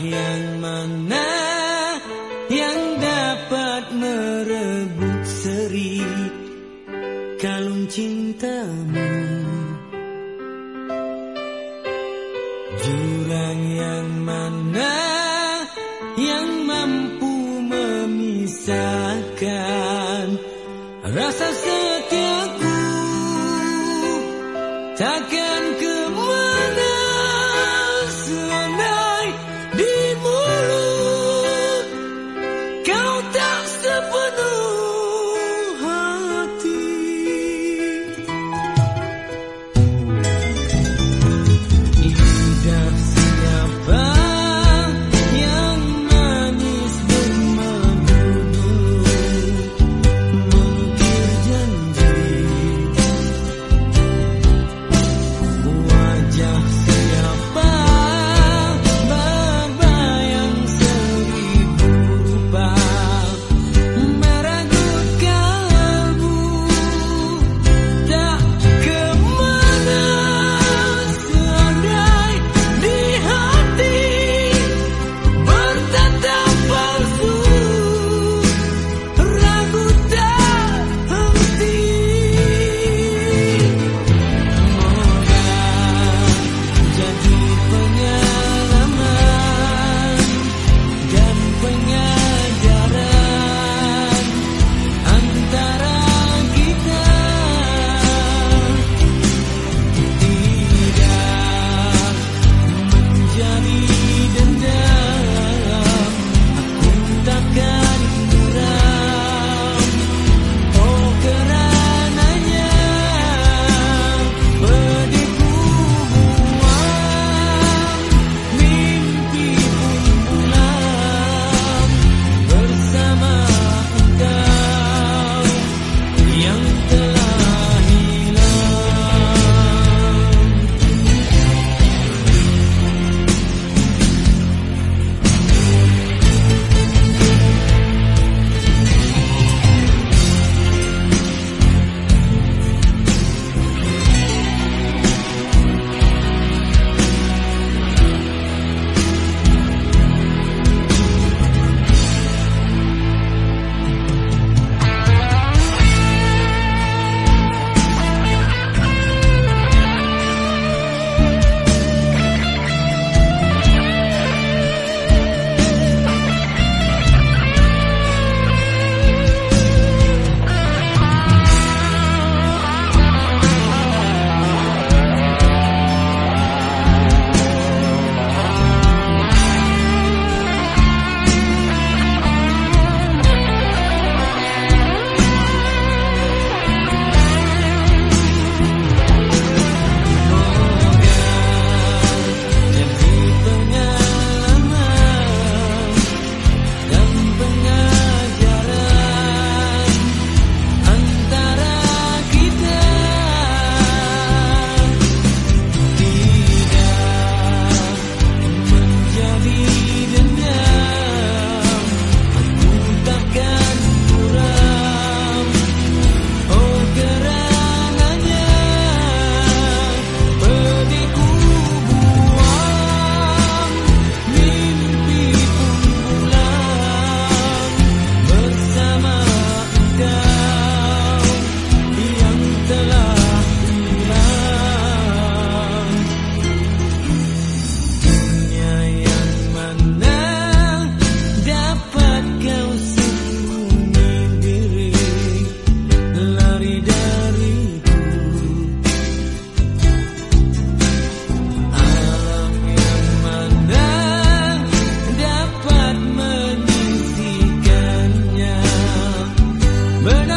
yang mana yang dapat merebut seri kalung cintamu. Jurang yang mana yang mampu memisahkan rasa setiaku takkan Count But